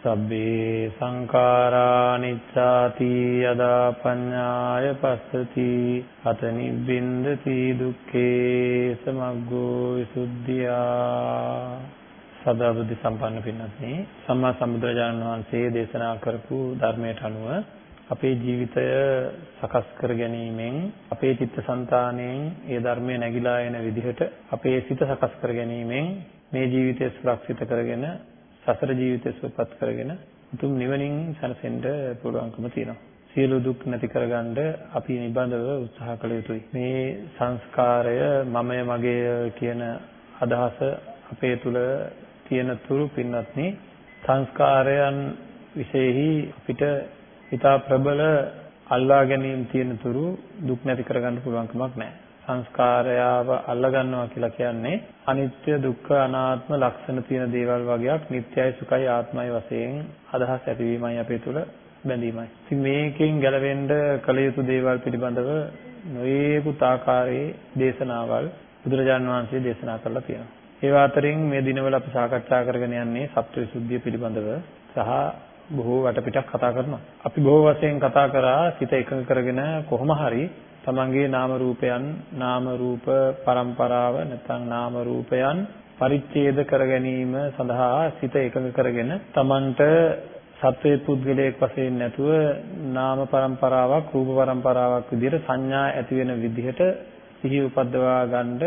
සබ්බේ සංඛාරා නිච්ඡාති යදා පඤ්ඤාය පස්සති අත නිබ්බින්දති දුක්ඛේ සමග්ගෝ විසුද්ධියා සදා බුද්ධ සම්පන්න පින්වත්නි සම්මා සම්බුදුරජාණන් වහන්සේ දේශනා කරපු ධර්මයට අනුව අපේ ජීවිතය සකස් කර ගැනීමෙන් අපේ චිත්තසංතානයෙන් ඒ ධර්මය නැగిලා එන විදිහට අපේ සිත සකස් කර ගැනීමෙන් මේ ජීවිතය සුරක්ෂිත කරගෙන සසර ජීවිතය සුවපත් කරගෙන උතුම් නිවනින් සැනසෙන්න පුළුවන්කම තියෙනවා. සියලු දුක් නැති කරගන්න අපි නිබඳව උත්සාහ කළ යුතුයි. මේ සංස්කාරය මමය මගේය කියන අදහස අපේ තුල තියෙන තුරු පින්වත්නි සංස්කාරයන් විශේෂෙහි අපිට ඊට ප්‍රබල අල්ලා ගැනීම තියෙන තුරු දුක් නැති කරගන්න පුළුවන් කමක් නැහැ. සංස්කාරයව අල්ලගන්නවා කියලා කියන්නේ අනිත්‍ය දුක්ඛ අනාත්ම ලක්ෂණ තියෙන දේවල් වගේක් නිට්ටයයි සුඛයි ආත්මයි වශයෙන් අදහස් ඇතිවීමයි අපේ තුල බැඳීමයි. ඉතින් මේකෙන් ගැලවෙන්න කළ යුතු දේවල් පිළිබඳව නොයේකුත් ආකාරයේ දේශනාවල් බුදුරජාන් වහන්සේ දේශනා කරලා තියෙනවා. ඒ අතරින් මේ දිනවල අපි සාකච්ඡා කරගෙන යන්නේ සත්වවිසුද්ධිය පිළිබඳව සහ බොහෝ වටපිටක් කතා කරනවා. අපි බොහෝ වශයෙන් කතා කරා සිත එකඟ කරගෙන කොහොම හරි තමන්ගේ නාම රූපයන් නාම රූප પરම්පරාව නැත්නම් නාම රූපයන් පරිච්ඡේද කර ගැනීම සඳහා සිත එකඟ කරගෙන තමන්ට සත්වයේ පුද්ගලයෙක් වශයෙන් නැතුව නාම પરම්පරාවක් රූප પરම්පරාවක් විදිහට සංඥා ඇති වෙන විදිහට සිහි උපද්දවා ගන්න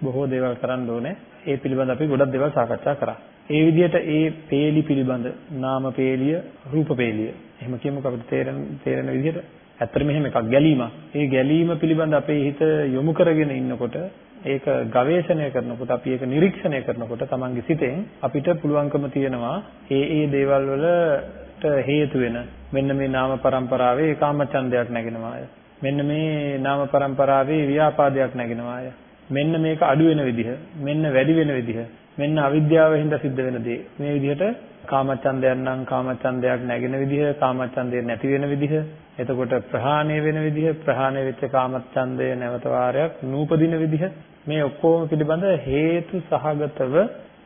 බොහෝ දේවල් කරන්න ඕනේ. ඒ පිළිබඳ අපි ගොඩක් දේවල් සාකච්ඡා කරා. ඒ විදිහට ඒ peeli පිළිබඳ නාම peeliය රූප peeliය එහෙම කියමුකෝ අපිට තේරෙන තේරෙන විදිහට ඇත්තට මෙහෙම එකක් ගැලීමක්. ඒ ගැලීම පිළිබඳ අපේ හිත යොමු කරගෙන ඉන්නකොට ඒක ගවේෂණය කරනකොට අපි ඒක නිරීක්ෂණය කරනකොට තමන්ගේ සිතෙන් අපිට පුළුවන්කම තියෙනවා ඒ ඒ දේවල් වලට හේතු වෙන මෙන්න මේ නාම પરම්පරාවේ ඒකාම ඡන්දයක් නැගෙනවා අය. මෙන්න මේ නාම પરම්පරාවේ ව්‍යාපාදයක් නැගෙනවා අය. මෙන්න මේක අඩු වෙන විදිහ, මෙන්න වැඩි වෙන විදිහ, මෙන්න අවිද්‍යාව හින්දා සිද්ධ වෙන දේ. මේ විදිහට කාමචන්දයක් නම් කාමචන්දයක් නැගෙන විදිහ, කාමචන්දේ නැති වෙන විදිහ, එතකොට ප්‍රහාණය වෙන විදිහ ප්‍රහාණය වෙච්ච කාමච්ඡන්දය නැවත වාරයක් නූපදින විදිහ මේ ඔක්කොම පිළිබඳ හේතු සහගතව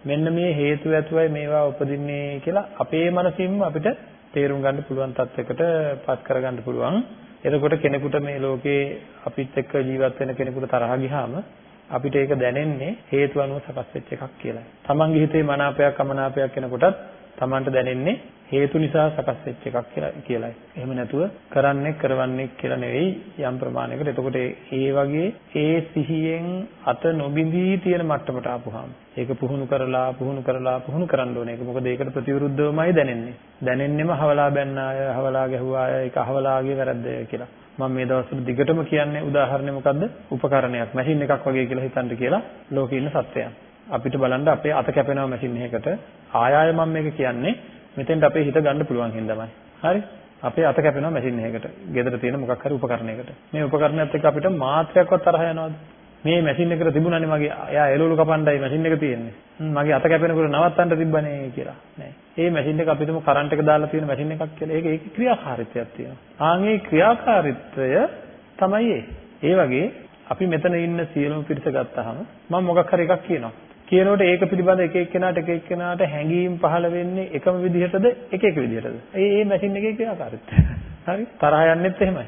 මෙන්න මේ හේතු ඇතුවයි මේවා උපදින්නේ කියලා අපේ මනසින්ම අපිට තේරුම් ගන්න පුළුවන් තත්යකට පත් කරගන්න පුළුවන්. එතකොට කෙනෙකුට මේ ලෝකේ අපිත් එක්ක ජීවත් වෙන කෙනෙකුට තරහ ගියාම අපිට ඒක දැනෙන්නේ හේතු අනුව සකස් වෙච්ච එකක් කියලා. තමන්ගේ හිතේ මනාපයක් අමනාපයක් එනකොටත් තමන්ට දැනෙන්නේ හේතු නිසා සකස් වෙච්ච එකක් කියලා කියලායි. එහෙම නැතුව කරන්නේ කරවන්නේ කියලා නෙවෙයි යම් ප්‍රමාණයකට. එතකොට ඒ වගේ ඒ සිහියෙන් අත නොබිඳී තියෙන මට්ටමට ආපුහම ඒක පුහුණු කරලා පුහුණු කරලා පුහුණු කරන්න ඕනේ. ඒක මොකද ඒකට ප්‍රතිවිරුද්ධවමයි දැනෙන්නේ. දැනෙන්නෙම හවලා බැන්න අය, හවලා ගැහුවා අය, ඒක හවලාගේ වැරද්දය කියලා. මම මේ දවස්වල දිගටම කියන්නේ උදාහරණය මොකද්ද? උපකරණයක්, මැෂින් එකක් වගේ කියලා හිතන්න කියලා ලෝකේ ඉන්න සත්වයන්. අපිට බලන්න අපේ අත කැපෙනවා මැෂින් එකකට. ආය ආය මම මේක කියන්නේ මෙතෙන්ට අපේ හිත ගන්න පුළුවන් හින්දාමයි. හරි? අපේ අත කැපෙනවා මැෂින් එකකට. ගෙදර තියෙන මොකක් හරි උපකරණයකට. මේ උපකරණයත් එක්ක අපිට මාත්‍රයක්වත් තරහ යනවද? මේ මැෂින් එකට තිබුණානේ මගේ එයා එළවලු කපන්නයි මැෂින් එක තියෙන්නේ. මගේ අත කැපෙනකොට නවත්තන්න තිබ්බනේ කියලා. නෑ. මේ මැෂින් එක අපිටම කරන්ට් එක දාලා තියෙන මැෂින් එකක් කියලා. ඒක ඒකේ ක්‍රියාකාරීත්වයක් තියෙනවා. ආන් මේ ක්‍රියාකාරීත්වය තමයි ඒ වගේ අපි මෙතන ඉන්න සියලුම පිරිස ගත්තාම මම මොකක් හරි එකක් කියනවා. කියනකොට ඒක පිළිබඳ එක එක්කෙනාට එක එක්කෙනාට හැඟීම් පහළ වෙන්නේ එකම විදිහටද එක එක විදිහටද? ඒ ඒ මැෂින් එකේ ක්‍රියාකාරීත්වය. හරි? තරහ යන්නෙත් එහෙමයි.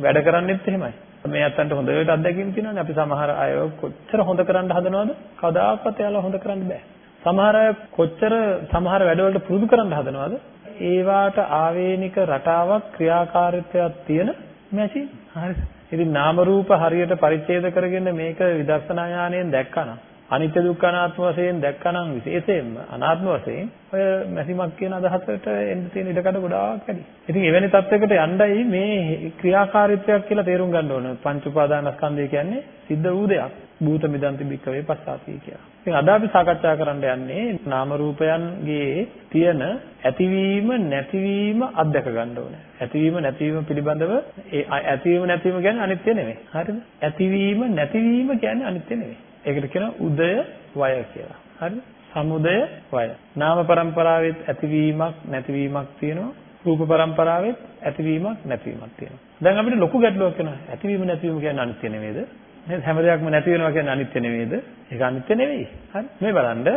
වැඩ කරන්නෙත් එහෙමයි. මේ අතන්ට හොඳට අත්දැකීම් තියෙනවානේ. අපි සමහර අය කොච්චර හොඳ කරන්න හදනවද? කවදාකවත් එයාලා හොඳ කරන්න බෑ. සමහර අය කොච්චර සමහර වැඩවලට පුරුදු කරන්න හදනවද? ඒවාට ආවේනික රටාවක් ක්‍රියාකාරීත්වයක් තියෙන මැෂින්. හරි. ඉතින් නාම රූප හරියට පරිච්ඡේද කරගෙන මේක විදර්ශනා ඥාණයෙන් දැක්කනම් අනිත්‍ය දුක්ඛ අනාත්ම වශයෙන් දැක්කනම් විශේෂයෙන්ම අනාත්ම වශයෙන් ඔය මැසිමක් කියන අදහසට එන්න තියෙන ඉඩකඩ ගොඩාක් වැඩි. ඉතින් එවැනි තත්යකට යණ්ඩයි මේ ක්‍රියාකාරීත්වයක් කියලා තේරුම් ගන්න ඕන. පංච උපාදානස්කන්ධය කියන්නේ සිද්ධ වූ දෙයක්. භූත මිදන්ති බික්කවේ පස්සාති කියලා. ඉතින් අද අපි සාකච්ඡා කරන්න යන්නේ නාම රූපයන්ගේ තියෙන ඇතිවීම නැතිවීම අත්දක ගන්න ඕනේ. ඇතිවීම නැතිවීම පිළිබඳව ඒ ඇතිවීම නැතිවීම කියන්නේ අනිත්‍ය නෙමෙයි. හරිද? ඇතිවීම නැතිවීම කියන්නේ අනිත්‍ය නෙමෙයි. ඒකට කියන උදය වය කියලා. හරි? සමුදය වය. නාම પરම්පරාවෙත් ඇතිවීමක් නැතිවීමක් තියෙනවා. රූප પરම්පරාවෙත් ඇතිවීමක් නැතිවීමක් තියෙනවා. දැන් අපිට ලොකු ගැටලුවක් වෙනවා. ඇතිවීම නැතිවීම කියන්නේ අනිත්‍ය නෙමෙයිද? නේද? හැම දෙයක්ම නැති වෙනවා කියන්නේ අනිත්‍ය නෙමෙයිද? ඒක අනිත්‍ය නෙවෙයි. හරි? මේ බලන්න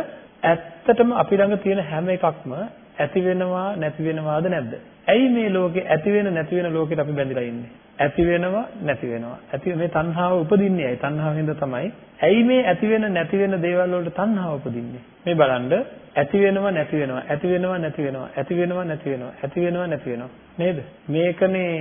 ඇත්තටම අපි ළඟ තියෙන හැම එකක්ම ඇති වෙනවා නැති වෙනවාද නැද්ද? ඇයි මේ ලෝකේ ඇති වෙන නැති වෙන ලෝකෙට අපි බැඳලා ඉන්නේ? ඇති වෙනවා නැති වෙනවා. ඇති මේ තණ්හාව උපදින්නේ ඇයි? තණ්හාවෙන්ද තමයි. ඇයි මේ ඇති වෙන නැති වෙන දේවල් වලට තණ්හාව උපදින්නේ? මේ බලන්න ඇති වෙනවා නැති වෙනවා. ඇති වෙනවා නැති වෙනවා. ඇති වෙනවා නැති වෙනවා. ඇති වෙනවා නැති වෙනවා. නේද? මේකනේ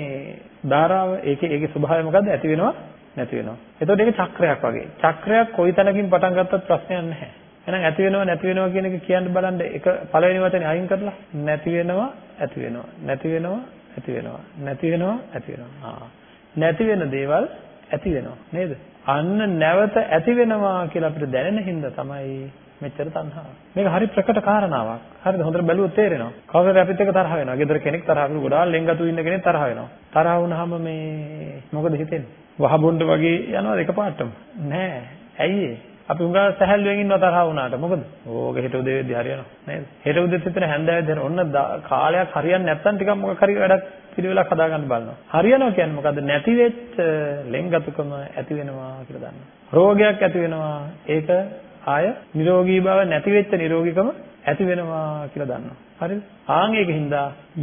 ධාරාව. ඒකේ ඒකේ ස්වභාවය මොකද්ද? ඇති වෙනවා නැති වෙනවා. එතකොට ඒක චක්‍රයක් වගේ. චක්‍රයක් කොයි තැනකින් පටන් ගත්තත් ප්‍රශ්නයක් නැහැ. එහෙනම් ඇති වෙනව නැති වෙනව කියන එක කියන්න බලන්න එක පළවෙනි වචනේ අයින් කරලා නැති වෙනවා ඇති වෙනවා නැති වෙනවා ඇති වෙනවා නැති වෙනවා ඇති වෙනවා ආ නැති වෙන දේවල් ඇති වෙනවා නේද අන්න නැවත ඇති වෙනවා කියලා අපිට දැනෙන හින්දා තමයි මෙච්චර තණ්හාව. මේක හරි ප්‍රකට කාරණාවක්. හරිද? හොඳට බැලුවොත් තේරෙනවා. කවුරුහරි අපිත් එක්ක තරහ වෙනවා. ගෙදර කෙනෙක් තරහ වෙනවා. ගොඩාක් ලෙන්ගතු ඉන්න කෙනෙක් තරහ වෙනවා. තරහ වුණාම මේ මොකද හිතෙන්නේ? වහබොණ්ඩ වගේ යනවාද එකපාරටම? නෑ. ඇයි ඒ? අපි උඟා සැහැල්ලුවෙන් ඉන්නවා තරහ වුණාට මොකද? ඕක හෙට උදේ වෙද්දි හරියනවා නේද? හෙට උදේත් හිතන හැන්දෑවෙද්දි හරිය ඔන්න කාලයක් හරියන්නේ නැත්තම් ටිකක් මොකක් හරි වැඩක් පිළිවෙලක් හදාගන්න බලනවා. හරියනවා කියන්නේ මොකද්ද? නැති වෙච්ච ලෙන්ගතුකම ඇති වෙනවා කියලා දන්නවා. රෝගයක් ඇති වෙනවා. ඒක ආය නිරෝගී බව නැති වෙච්ච නිරෝගීකම ඇති වෙනවා කියලා දන්නවා. හරිද? ආන් ඒකින්ද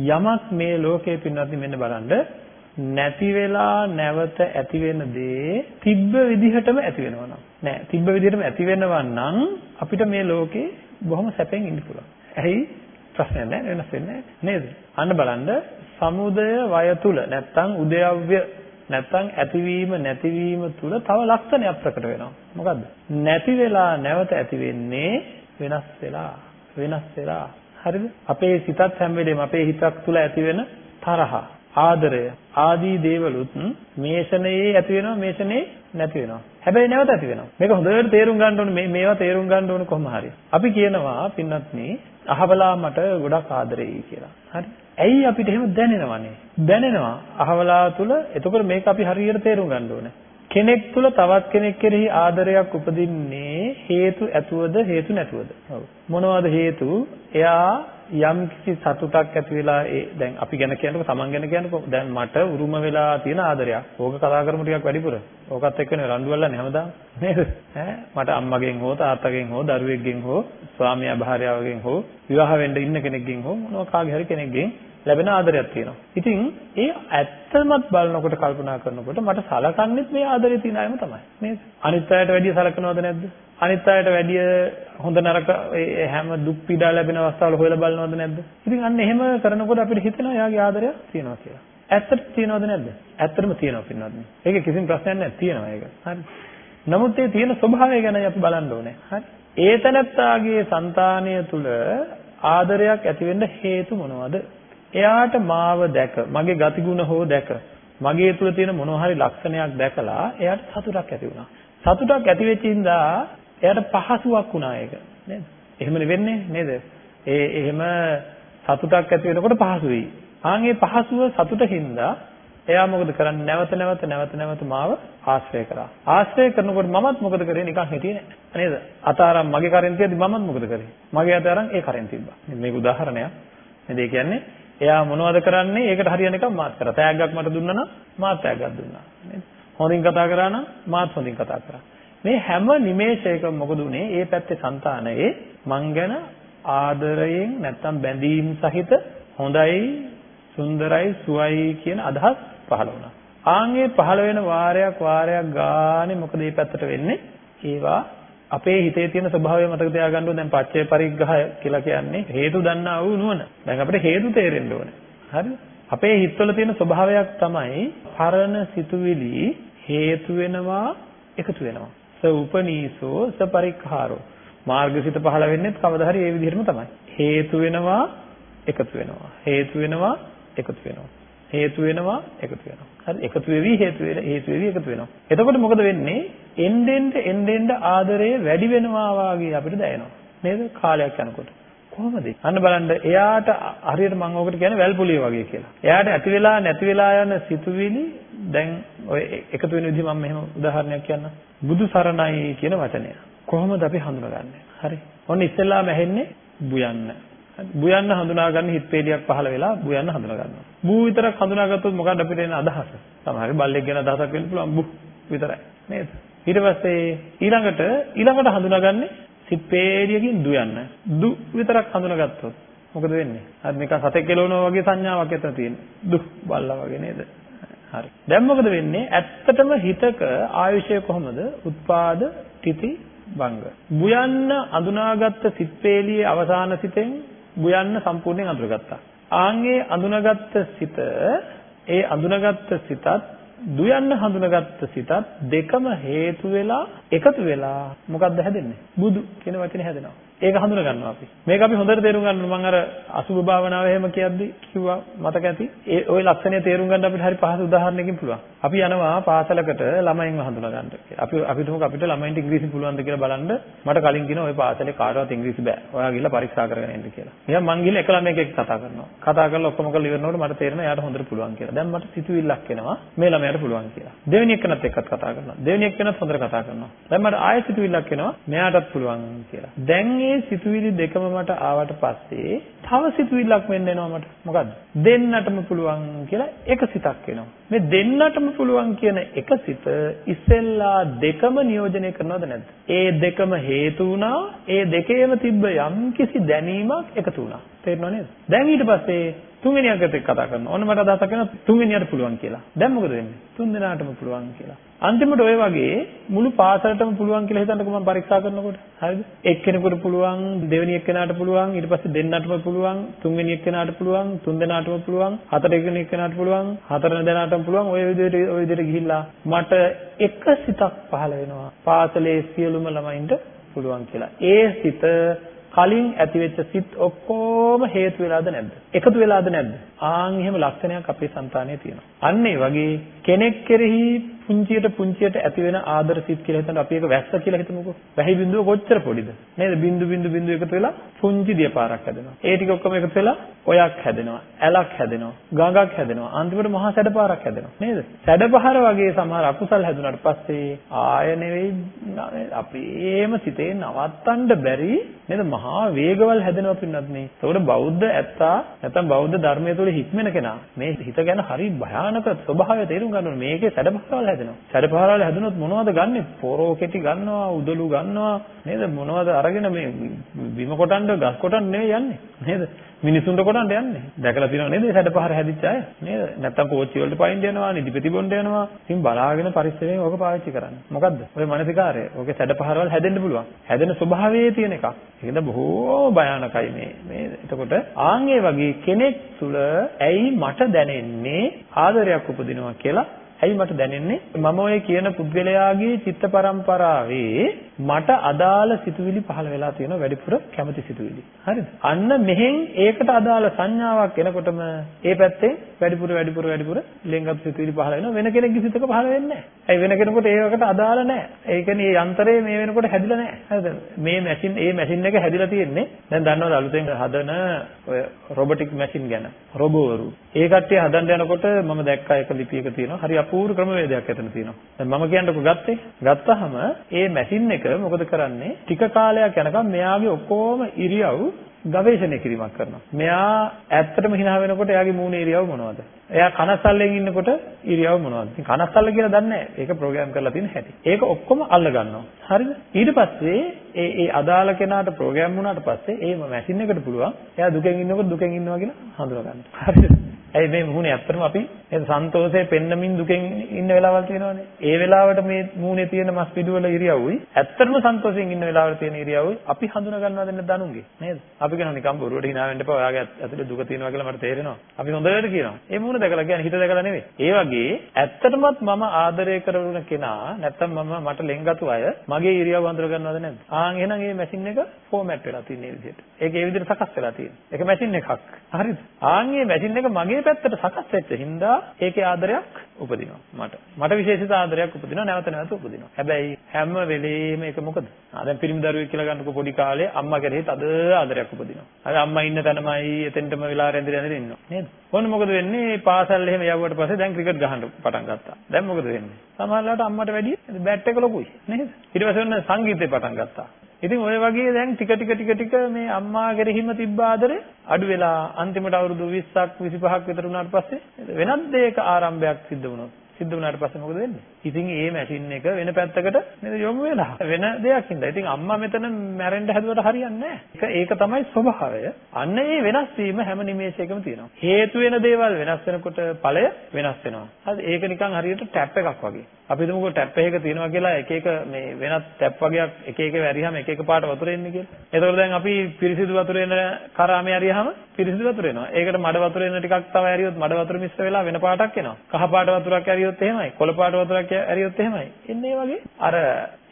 යමක් මේ ලෝකේ පින්වත්නි මෙන්න බලන්න නැති වෙලා නැවත ඇති වෙන දේ තිබ්බ විදිහටම ඇති වෙනවා නම් නෑ තිබ්බ විදිහටම ඇති වෙනවා නම් අපිට මේ ලෝකේ බොහොම සැපෙන් ඉන්න පුළුවන්. ඇයි ප්‍රශ්නයක් නෑ වෙනස් වෙන්නේ නේද? අන්න බලන්න සමුදය වය තුල නැත්තම් උදයව්‍ය නැත්තම් ඇතිවීම නැතිවීම තුල තව ලක්ෂණයක් ප්‍රකට වෙනවා. මොකද්ද? නැති වෙලා නැවත ඇති වෙන්නේ වෙනස් වෙලා වෙනස් වෙලා. හරිද? අපේ සිතත් හැම වෙලේම අපේ හිතක් තුල ඇති වෙන තරහ ආදරය ආදී දේවලුත් මේෂණයේ ඇති වෙනවා මේෂණේ නැති වෙනවා. හැබැයි නැවත ඇති වෙනවා. මේක හොඳට තේරුම් ගන්න ඕනේ මේ මේවා තේරුම් ගන්න ඕනේ කොහොම හරි. අපි කියනවා පින්වත්නි අහවලා මට ගොඩක් ආදරෙයි කියලා. හරි. ඇයි අපිට එහෙම දැනෙනවනේ? දැනෙනවා. අහවලා තුල එතකොට මේක අපි හරියට තේරුම් ගන්න ඕනේ. කෙනෙක් තුල තවත් කෙනෙක් කෙරෙහි ආදරයක් උපදින්නේ හේතු ඇතුවද හේතු නැතුවද? ඔව්. මොනවද හේතු? එයා යම් කිසි සතුටක් ඇති වෙලා ඒ දැන් අපි ගැන කියනකොට තමන් ගැන කියනකොට දැන් මට උරුම වෙලා තියෙන ආදරයක්. ඕක කතා කරමු ටිකක් වැඩිපුර. ඕකත් එක්කනේ රණ්ඩු වෙල්ලන්නේ හැමදාම. නේද? ඈ මට අම්මගෙන් හෝ තාත්තගෙන් හෝ දරුවෙක්ගෙන් හෝ ස්වාමියා භාර්යාවගෙන් හෝ විවාහ වෙන්න ඉන්න කෙනෙක්ගෙන් හෝ මොනවා කාගේ හරි කෙනෙක්ගෙන් ලැබෙන ආදරයක් තියෙනවා. ඉතින් ඒ ඇත්තමත් බලනකොට කල්පනා කරනකොට මට සලකන්නේත් මේ ආදරේ තියෙන අයම තමයි. නේද? අනිත් අයට වැඩිය සලකනවද නැද්ද? අනිත් අයට වැඩිය හොඳ නරක හැම දුක් පීඩා ලැබෙන අවස්ථාවල හොයලා බලනවද නැද්ද? ඉතින් අන්න එහෙම කරනකොට අපිට හිතෙනවා යාගේ ආදරයක් තියෙනවා කියලා. ඇත්තට තියෙනවද නැද්ද? ඇත්තටම තියෙනවා පින්වත්නි. ඒක කිසිම ප්‍රශ්නයක් නැහැ තියෙනවා ඒක. හරි. නමුත් ඒ තියෙන ස්වභාවය ගැන අපි බලන්න ඕනේ. හරි. ඒ තනත්තාගේ సంతානය තුල ආදරයක් ඇති වෙන්න හේතු මොනවද? එයාට මාව දැක මගේ ගතිගුණ හෝ දැක මගේ තුල තියෙන මොනවා හරි ලක්ෂණයක් දැකලා එයාට සතුටක් ඇති වුණා. සතුටක් ඇති වෙච්ච ඉඳා එයාට පහසුවක් වුණා ඒක නේද? එහෙමනේ වෙන්නේ නේද? ඒ එහෙම සතුටක් ඇති වෙනකොට පහසුයි. ආන් ඒ පහසුව සතුටින්ද එයා මොකද කරන්නේ නැවත නැවත නැවත නැවත මාව ආශ්‍රය කරා. ආශ්‍රය කරනකොට මමත් මොකද කරේ නිකන් හිටියේ නෑ. නේද? අතාරම් මගේ කරෙන් තියද්දි මමත් මොකද කරේ? මගේ අතාරම් ඒ කරෙන් තිබ්බා. මේක උදාහරණයක්. නේද? ඒ කියන්නේ එයා මොනවද කරන්නේ? ඒකට හරියන එකක් මාත් කරා. තෑග්ගක් මට දුන්නා නම් මාත් තෑග්ගක් දුන්නා. නේද? හොඳින් කතා කරා නම් මාත් හොඳින් කතා කරා. මේ හැම නිමේෂයකම මොකද උනේ? ඒ පැත්තේ సంతානයේ මං ගැන ආදරයෙන් නැත්තම් බැඳීම් සහිත හොඳයි, සුන්දරයි, සුවයි කියන අදහස් පහළ වුණා. ආන්ගේ පහළ වෙන වාරයක් වාරයක් ගානේ මොකද මේ පැත්තට වෙන්නේ? ඒවා අපේ හිතේ තියෙන ස්වභාවය මතක තියාගන්න ඕනේ. දැන් පච්චේ පරිග්‍රහය කියලා කියන්නේ හේතු දන්නා වූ නුවණ. දැන් අපිට හේතු තේරෙන්න ඕනේ. හරිද? අපේ හිතවල තියෙන ස්වභාවයක් තමයි පරණ සිතුවිලි හේතු වෙනවා එකතු වෙනවා. ස උපනීසෝ ස පරික්ඛාරෝ. මාර්ගසිත පහළ වෙන්නේ කවදා හරි ඒ විදිහටම තමයි. හේතු වෙනවා එකතු වෙනවා. හේතු වෙනවා එකතු වෙනවා. හේතු වෙනවා එකතු වෙනවා. හරි එකතු වෙවි හේතු වෙන හේතු වෙවි එකතු වෙනවා. එතකොට මොකද වෙන්නේ? එන්නෙන්ද එන්නෙන්ද ආදරය වැඩි වෙනවා වාගේ අපිට දැනෙනවා. නේද? කාලයක් යනකොට. කොහොමද? අන්න බලන්න එයාට හරියට මම ඔකට කියන්නේ වැල්පුලිය වගේ කියලා. එයාට ඇති වෙලා නැති වෙලා යන සිතුවිලි දැන් ඔය එකතු වෙන විදිහ මම මෙහෙම උදාහරණයක් කියන්නම්. බුදු සරණයි කියන වචනය. කොහොමද අපි හඳුනගන්නේ? හරි. ඔන්න ඉස්සෙල්ලාම ඇහෙන්නේ බුයන්න. බුයන්න හඳුනා ගන්න හිත් පේලියක් පහළ වෙලා බුයන්න හඳුනා ගන්නවා. බූ විතරක් හඳුනාගත්තොත් මොකක්ද අපිට එන අදහස? සමහර බල්ලෙක් ගැන අදහසක් වෙන්න පුළුවන් බූ විතරයි. නේද? ඊට පස්සේ ඊළඟට ඊළඟට හඳුනාගන්නේ සිත් පේලියකින් දුයන්න. දු විතරක් හඳුනාගත්තොත් මොකද වෙන්නේ? අර නිකන් සතෙක් කෙලවනවා වගේ සංඥාවක් එතන තියෙනවා. දු බල්ලා වගේ නේද? හරි. දැන් මොකද වෙන්නේ? ඇත්තටම හිතක ආයුෂය කොහොමද? උත්පාද තිති භංග. බුයන්න අඳුනාගත්ත සිත් පේලියේ අවසාන සිතෙන් බුයන්න සම්පූර්ණයෙන් අඳුරගත්තා. ආන්ගේ අඳුනගත්ත සිත ඒ අඳුනගත්ත සිතත් දුයන්න හඳුනගත්ත සිතත් දෙකම හේතු වෙලා එකතු වෙලා මොකක්ද හැදෙන්නේ? බුදු කියන වචනේ හැදෙනවා. ඒක හඳුන ගන්නවා අපි. මේක අපි හොඳට තේරුම් ගන්න ඕන. මම අර අසුභ භාවනාව එහෙම කියද්දි කිව්වා මතක ඇති. ඒ ওই ලක්ෂණය තේරුම් ගන්න අපිට හරි පහසු උදාහරණයකින් පුළුවන්. අපි යනවා පාසලකට ළමයින්ව හඳුනා ගන්න කියලා. අපි අපි තුමක අපිට ළමයින්ට ඉංග්‍රීසි පුළුවන්ද කියලා බලන්න මට කලින් කියන ওই පාසලේ කාටවත් ඉංග්‍රීසි බෑ. ඔයා ගිහලා පරීක්ෂා කරගෙන එන්න කියලා. එහෙනම් මං ගිහලා එක ළමයෙක් එක්ක කතා කරනවා. කතා කරලා ඔක්කොම කරලා ඉවරනකොට මට තේරෙනවා එයාට හොඳට පුළුවන් කියලා. දැන් මට සිතුවිල්ලක් එනවා මේ ළමයාට පුළුවන් කියලා. දෙවෙනි එක්කනත් එක්කත් කතා කරනවා. දෙවෙනි එක්කනත් හොඳට කතා කරනවා. දැන් මට ආයෙ සිතුවිල්ලක් එනවා මෙයාටත් පුළුවන් කියලා. දැන් මේ සිතුවිලි දෙකම මට ආවට පස්සේ තව සිතුවිල්ලක් වෙන්න එනවා මට. මොකද්ද? දෙන්නටම පුළුවන් කියලා එක සිතක් එනවා. මේ දෙන්නටම පුළුවන් කියන එක සිත ඉස්සෙල්ලා දෙකම නියෝජනය කරනවද නැද්ද? ඒ දෙකම හේතු වුණා. ඒ දෙකේම තිබ්බ යම්කිසි දැනීමක් එකතු වුණා. තේරෙනව නේද? දැන් ඊට පස්සේ තුන්වෙනියකට එක්ක කතා කරනවා. ඔන්න මට අදහසක් වෙනවා තුන්වෙනියට පුළුවන් කියලා. දැන් මොකද වෙන්නේ? තුන් දෙනාටම පුළුවන් කියලා. අන්තිමට ඔය වගේ මුළු පාසලටම පුළුවන් කියලා හිතන්නකෝ මම පරීක්ෂා කරනකොට. හරිද? එක්කෙනෙකුට පුළුවන්, දෙවෙනි එක්කෙනාට පුළුවන්, ඊට පස්සේ දෙන්නටම පුළුවන්, තුන්වෙනි එක්කෙනාට පුළුවන්, තුන් දෙනාටම පුළුවන්, හතර එක්කෙනාට පුළුවන්, හතර දෙනාටම පුළුවන්. ඔය විදිහට ඔය විදිහට ගිහිල්ලා මට එක සිතක් පහළ වෙනවා. පාසලේ සියලුම ළමයින්ට පුළුවන් කියලා. ඒ සිත කලින් ඇතිවෙච්ච සිත් ඔක්කොම හේතු වෙලාද නැද්ද? එකතු වෙලාද නැද්ද? ආන් එහෙම ලක්ෂණයක් අපේ సంతානයේ තියෙනවා. අන්න ඒ වගේ කෙනෙක් කෙරෙහි පුංචියට පුංචියට ඇති වෙන ආදර සිත් කියලා හිතන්න අපි ඒක වැස්ස කියලා හිතමුකෝ. වැහි බිඳුව කොච්චර පොඩිද? නේද? බිඳු බිඳු බිඳු එකතු වෙලා පුංචි දියපාරක් හැදෙනවා. ඒ ටික ඔක්කොම එකතු වෙලා ඔයක් හැදෙනවා. ඇලක් හැදෙනවා. ගඟක් හැදෙනවා. අන්තිමට මහා සැඩපාරක් හැදෙනවා. නේද? සැඩපහර වගේ සමහර අකුසල් හැදුනාට පස්සේ ආය නෙවෙයි අපේම සිතේ නවත්තන්න බැරි නේද? මහා වේගවල් හැදෙනවා පින්නත් නේ. ඒකට බෞද්ධ ඇත්තා නැත්නම් බෞද්ධ ධර්මයේ තුල හික්මෙන කෙනා මේ හිත ගැන හරි භයානක ස්වභාවය තේරුම් ගන්න ඕනේ. මේකේ සැඩපහරවල් හැදෙනවා. සැඩපහරවල් හැදුනොත් මොනවද ගන්නෙ? පොරෝ කෙටි ගන්නවා, උදළු ගන්නවා නේද? මොනවද අරගෙන මේ බිම කොටන්න, ගස් කොටන්න නෙවෙයි යන්නේ. නේද? මිනිසුන්ට කොටන්න යන්නේ. දැකලා තියෙනව නේද? සැඩපහර හැදිච්ච අය නේද? නැත්තම් කෝච්චි වලට පයින් යනවා, නිදිපෙති බොන්න යනවා. ඉතින් බලාගෙන පරිස්සමෙන් ඕක පාවිච්චි කරන්න. මොකද්ද? ඔය මානසිකාරය. ඕකේ සැඩපහරවල් හැදෙන්න පුළුවන්. හැදෙන ස්වභාවයේ තියෙන එකක්. ඒකද බොහෝ භයානකයි මේ. මේ එතකොට ආන් වගේ කෙනෙක් තුල ඇයි මට දැනෙන්නේ ආදරයක් උපදිනවා කියලා ඇයි මට දැනෙන්නේ මම ඔය කියන පුද්ගලයාගේ චිත්ත පරම්පරාවේ මට අදාළ සිතුවිලි පහළ වෙලා තියෙනවා වැඩිපුර කැමති සිතුවිලි. හරිද? අන්න මෙහෙන් ඒකට අදාළ සංඥාවක් එනකොටම ඒ පැත්තෙන් වැඩිපුර වැඩිපුර වැඩිපුර ලෙන්ගත් සිතුවිලි පහළ වෙනවා වෙන කෙනෙක්ගේ සිතක පහළ වෙන්නේ නැහැ. ඇයි වෙන කෙනෙකුට ඒකට අදාළ නැහැ. ඒ කියන්නේ මේ යන්ත්‍රය මේ වෙනකොට හැදිලා නැහැ. හරිද? මේ මැෂින් ඒ මැෂින් එක හැදිලා තියෙන්නේ දැන් දන්නවද අලුතෙන් හදන ඔය රොබොටික් මැෂින් ගැන. රොබෝවරු. ඒ කට්ටිය හදන්න යනකොට මම දැක්කා එක ලිපියක තියෙනවා. හරි අපූර්ව ක්‍රමවේදයක් එතන තියෙනවා. දැන් මම කියන්නකො ගත්තේ. ගත්තාම ඒ මැෂින් එක මොකද කරන්නේ? ටික කාලයක් යනකම් මෙයාගේ ඔක්කොම ඉරියව් ගවේෂණය කිරීමක් කරනවා. මෙයා ඇත්තටම hina වෙනකොට එයාගේ මූණේ ඉරියව් මොනවද? එයා කනස්සල්ලෙන් ඉන්නකොට ඉරියව් මොනවද? ඉතින් කනස්සල්ල කියලා දන්නේ නැහැ. ඒක ප්‍රෝග්‍රෑම් කරලා තියෙන හැටි. ඒක ඔක්කොම අල්ල ගන්නවා. හරිද? ඊට පස්සේ ඒ ඒ අදාළ කෙනාට ප්‍රෝග්‍රෑම් වුණාට පස්සේ ඒ මැෂින් එකට පුළුවන් එයා දුකෙන් ඉන්නකොට දුකෙන් ඉන්නවා කියලා හඳුනා ගන්න. හරිද? ඇයි මේ මුහුණේ ඇත්තටම අපි නේද? සන්තෝෂේ පෙන්නමින් දුකෙන් ඉන්න වෙලාවල් තියෙනවනේ. ඒ වෙලාවට මේ මූණේ තියෙන මස් පිඩුවල ඉරියව්වයි ඇත්තටම සන්තෝෂයෙන් ඉන්න වෙලාවට තියෙන ඉරියව්වයි අපි හඳුනා ගන්නවද නැද්ද අනුන්ගේ නේද? අපි කියනවා නිකම් බොරුවට hina වෙන්න එපා. ඔයාගේ ඇතුලේ දුක තියෙනවා කියලා මට තේරෙනවා. අපි හොඳට කියනවා. ඒ මූණ දැකලා කියන්නේ හිත දැකලා නෙවෙයි. ඒ වගේ ඇත්තටමත් මම ආදරය කරන කෙනා නැත්තම් මම මට ලෙන්ගතු අය මගේ ඉරියව් අඳුර ගන්නවද නැද්ද? ආන් එහෙනම් මේ මැෂින් එක ෆෝමැට් වෙලා තියෙන මේ විදිහට. ඒක ඒ විදිහට සකස් වෙලා තියෙනවා. ඒක මැෂින් එකක්. හරිද? ආන් මේ මැෂින් එක මගේ පැත්තට සකස් වෙච්ච හින්දා ඒකේ ආදරයක් උපදිනවා මට. මට විශේෂිත ආදරයක් උපදිනවා නැවත නැවත උපදිනවා. හැබැයි හැම වෙලේම ඒක මොකද? ආ දැන් පිරිමි දරුවෙක් කියලා ගන්නකො පොඩි කාලේ අම්මා කෙරෙහි තද ආදරයක් උපදිනවා. අර අම්මා ඉන්න තැනමයි එතෙන්ටම වෙලා රැඳිලා රැඳිලා ඉන්නවා. නේද? ඔන්න මොකද වෙන්නේ? පාසල් එහෙම යවුවට පස්සේ දැන් ක්‍රිකට් ගහන්න පටන් ගත්තා. දැන් මොකද වෙන්නේ? සමහරවිට අම්මට වැඩිය බැට් එක ලොකුයි. නේද? ඊට පස්සේ ඔන්න සංගීතේ පටන් ගත්තා. ඉතින් ඔය වගේ දැන් ටික ටික ටික ටික මේ අම්මා කෙරෙහිම තිබ්බ ආදරේ අඩු වෙලා අන්තිමට අවුරුදු 20ක් 25ක් විතර වුණාට පස්සේ වෙනත් දෙයක ආරම්භයක් සිද්ධ වුණොත් සිද්ධ වුණාට පස්සේ මොකද වෙන්නේ? ඉතින් ඒ මැෂින් එක වෙන පැත්තකට නේද යොමු වෙලා. වෙන දෙයක් හින්දා. ඉතින් අම්මා මෙතන මැරෙන්න හැදුවට හරියන්නේ නැහැ. ඒක තමයි ස්වභාවය. අන්න ඒ වෙනස් වීම හැම නිමේෂයකම තියෙනවා. හේතු වෙන දේවල් වෙනස් වෙනකොට ඵලය වෙනස් වෙනවා. හරි ඒක නිකන් හරියට ටැප් එකක් වගේ. අපි හිතමුකෝ ටැප් එකක තියෙනවා කියලා එක එක මේ වෙනත් ටැප් වගේක් එක එක වැරියහම එක එක පාට වතුර එන්නේ කියලා. එතකොට දැන් අපි පිරිසිදු වතුර එන කරාමේ හරියහම පිරිසිදු වතුර එනවා. ඒකට මඩ වතුර එන ටිකක් තව ඇරියොත් මඩ වතුර මිශ්‍ර වෙලා වෙන පාටක් එනවා. කහ පාට වතුරක් ඇරියොත් එහෙමයි. කොළ පාට වතුරක් ඇරියොත් එහෙමයි. එන්නේ වගේ අර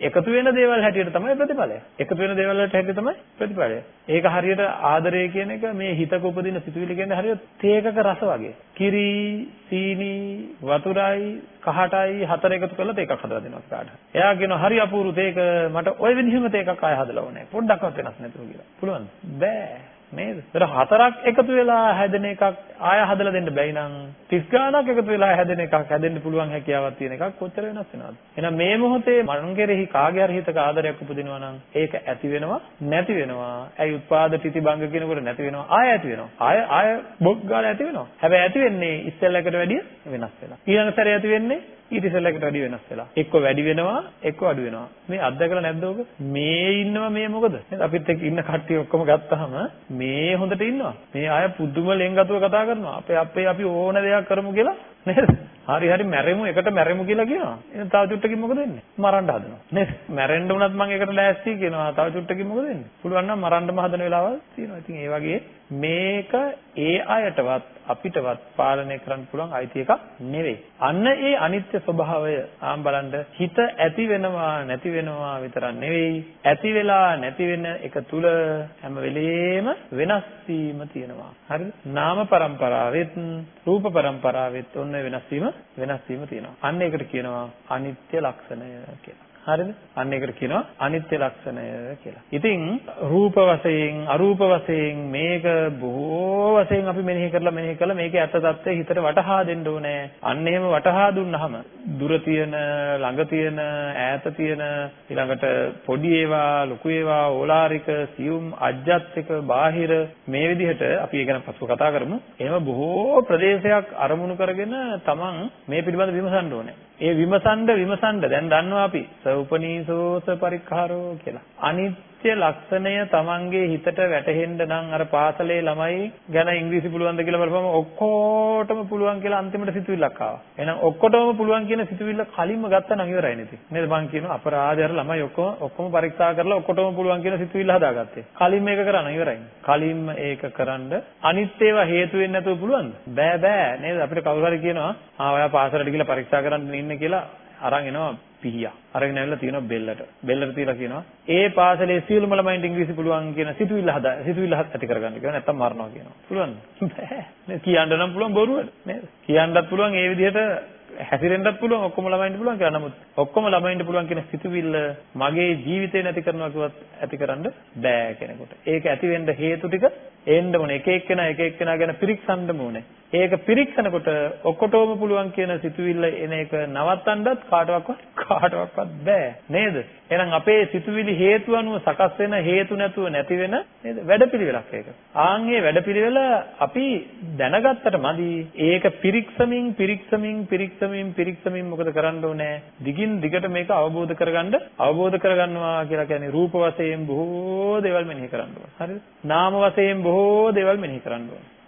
එකතු වෙන දේවල් හැටියට තමයි ප්‍රතිඵලය. එකතු වෙන දේවල් වලට හැටියට තමයි ප්‍රතිඵලය. ඒක හරියට ආදරය කියන එක මේ හිතක උපදින සිතුවිලි කියන්නේ හරියට තේකක රස වගේ. කිරි, සීනි, වතුරයි, කහටයි හතර එකතු කරලා තේකක් හදලා දෙනවා කාට. එයා කියනවා හරි අපූර්ව තේක මට ওই විදිහම තේකක් ආය හදලා ඕනේ. පොඩ්ඩක්වත් වෙනස් නැතුව කියලා. පුළුවන්ද? බෑ. නේද? ඒතර හතරක් එකතු වෙලා හැදෙන එකක් ආය හදලා දෙන්න බැයි නම් 30 ගාණක් එකතු වෙලා හැදෙන එකක් හැදෙන්න පුළුවන් හැකියාවක් තියෙන එකක් කොච්චර වෙනස් වෙනවද? එහෙනම් මේ මොහොතේ මරණ කෙරෙහි කාගේ හරි හිතක ආදරයක් උපදිනවා නම් ඒක ඇති වෙනවා නැති වෙනවා. ඇයි උත්පාද තිති භංග කියනකොට නැති වෙනවා ආය ඇති වෙනවා. ආය ආය බොක් ගාලා ඇති වෙනවා. හැබැයි ඇති වෙන්නේ ඉස්සෙල්ලකට වැඩිය වෙනස් වෙලා. ඊළඟ සැරේ ඇති වෙන්නේ ඊට ඉස්සෙල්ලකට වැඩි වෙනස් වෙලා. එක්ක වැඩි වෙනවා, එක්ක අඩු වෙනවා. මේ අත්දැකලා නැද්ද ඔක? මේ ඉන්නවා මේ මොකද? අපිත් එක්ක ඉන්න කට්ටිය ඔක්කොම ගත්තාම මේ හොඳට ඉන්නවා. මේ අය පුදුම ලෙන්ගතුව කතා කරනවා. අපේ අපේ අපි ඕන දෙයක් කරමු කියලා නේද? හරි හරි මැරෙමු එකට මැරෙමු කියලා කියනවා. එහෙනම් තව චුට්ටකින් මොකද වෙන්නේ? මරන්න හදනවා. නේද? මැරෙන්න උනත් මම ඒකට ලෑස්ති කියනවා. තව චුට්ටකින් මොකද වෙන්නේ? පුළුවන් නම් මරන්නම හදන වෙලාවල් තියෙනවා. ඉතින් ඒ වගේ මේක ඒ අයටවත් අපිටවත් පාලනය කරන්න පුළුවන් අයිති එකක් නෙවෙයි. අන්න ඒ අනිත්‍ය ස්වභාවය ආම් බලන්න හිත ඇති වෙනවා නැති වෙනවා විතරක් නෙවෙයි ඇති වෙලා නැති වෙන එක තුල හැම වෙලෙම වෙනස් වීම තියෙනවා. හරිද? නාම પરම්පරාවෙත් රූප પરම්පරාවෙත් ඔන්න වෙනස් වීම වෙනස් වීම තියෙනවා. අන්න ඒකට කියනවා අනිත්‍ය ලක්ෂණය කියලා. හරිද? අන්න ඒකට කියනවා අනිත්‍ය ලක්ෂණය කියලා. ඉතින් රූප වශයෙන් අරූප වශයෙන් මේක බොහෝ වශයෙන් අපි මෙනෙහි කරලා මෙනෙහි කරලා මේකේ ඇත්ත తත්වය හිතට වටහා දෙන්න ඕනේ. අන්න එහෙම වටහා දුන්නාම දුර තියෙන ළඟ තියෙන ඈත තියෙන ඊළඟට පොඩි ඒවා ලොකු ඒවා ඕලාරික සියුම් අජ්ජත්තික බාහිර මේ විදිහට අපි ඒ ගැන පසුව කතා කරමු. එහෙම බොහෝ ප්‍රදේශයක් අරමුණු කරගෙන තමන් මේ පිළිබඳ විමසන්න ඕනේ. ඒ විමසන්න විමසන්න දැන් දන්නවා අපි සෝපනීසෝස පරික්ඛාරෝ කියලා. අනිත්‍ය ලක්ෂණය තමන්ගේ හිතට වැටහෙන්න නම් අර පාසලේ ළමයි ගැන ඉංග්‍රීසි පුළුවන්ද කියලා බලපුවම ඔක්කොටම පුළුවන් කියලා අන්තිමට සිතුවිල්ලක් ආවා. එහෙනම් ඔක්කොටම පුළුවන් කියන සිතුවිල්ල කලින්ම ගත්තා නම් ඉවරයි නේද? නේද මං කියනවා අපරාධය අර ළමයි ඔක්කොම ඔක්කොම පරීක්ෂා කරලා ඔක්කොටම පුළුවන් කියන සිතුවිල්ල හදාගත්තේ. කලින් මේක කරන්න ඉවරයි. කලින්ම ඒක කරන්න අනිත් ඒවා හේතු වෙන්නේ නැතුව පුළුවන්ද? බෑ බෑ නේද? අපිට කවුරු හරි කියනවා ආ ඔයා පාසලට ගිහලා පරීක්ෂා කරන්න ඉන්න කියලා අරන් එනවා පිහියා. අරගෙන ඇවිල්ලා තියෙනවා බෙල්ලට. බෙල්ලට තියලා කියනවා ඒ පාසලේ සියලුම ළමයින්ට ඉංග්‍රීසි පුළුවන් කියන සිතුවිල්ල හදා සිතුවිල්ල ඇති කරගන්න කියනවා නැත්තම් මරනවා කියනවා. පුළුවන්ද? බෑ. නේ කියන්න නම් පුළුවන් බොරුවට නේද? කියන්නත් පුළුවන් ඒ විදිහට හැසිරෙන්නත් පුළුවන් ඔක්කොම ළමයින්ට පුළුවන් කියලා. නමුත් ඔක්කොම ළමයින්ට පුළුවන් කියන සිතුවිල්ල මගේ ජීවිතේ නැති කරනවා කිව්වත් ඇති කරන්න බෑ කෙනෙකුට. ඒක ඇති වෙන්න හේතු ටික එන්න ඕනේ. එක එක්කෙනා එක එක්කෙනා ගැන පිරික්සන්න ඕනේ. ඒක පිරික්සනකොට ඔක්කොටම පුළුවන් කියන සිතුවිල්ල එන එක නවත්තන්නත් කාටවත් කාටවත් බෑ. නේද? එහෙනම් අපේ සිතුවිලි හේතු අනුව සකස් වෙන හේතු නැතුව නැති වෙන නේද? වැඩපිළිවෙලක් ඒක. ආන්ගේ වැඩපිළිවෙල අපි දැනගත්තට මදි. ඒක පිරික්සමින් පිරික්සමින් පිරික්සමින් පිරික්සමින් මොකද කරන්න ඕනේ? දිගින් දිගට මේක අවබෝධ කරගන්න අවබෝධ කරගන්නවා කියලා කියන්නේ රූප වශයෙන් බොහෝ දේවල් මෙනෙහි කරන්න ඕනේ. හරිද? නාම වශයෙන් බොහෝ දේවල් මෙනෙහි කරන්න ඕනේ.